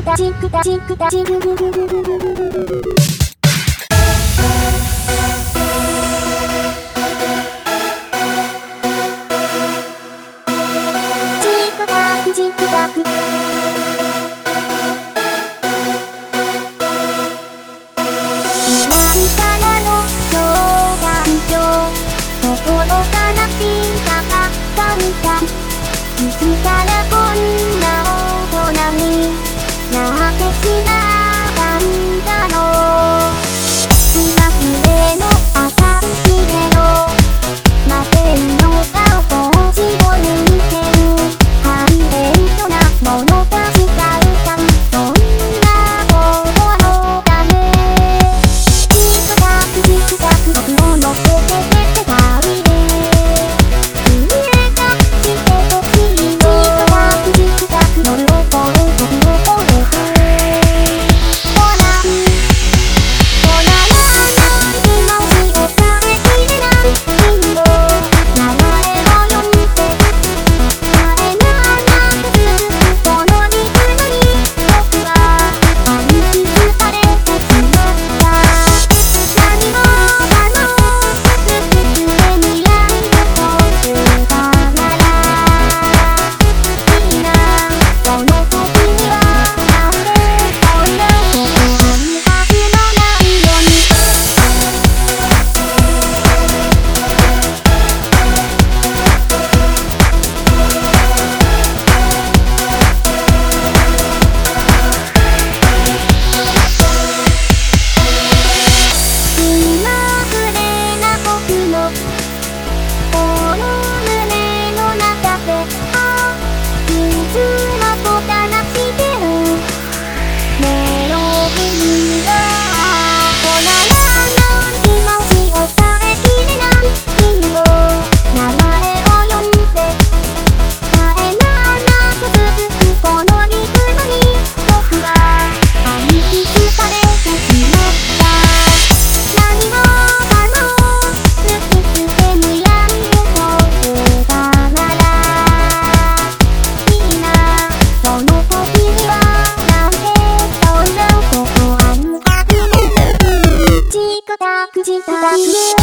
クタジンクタジンクタジンググググググググググジンクタク心からピンタがガンタ Oh no クジタ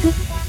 く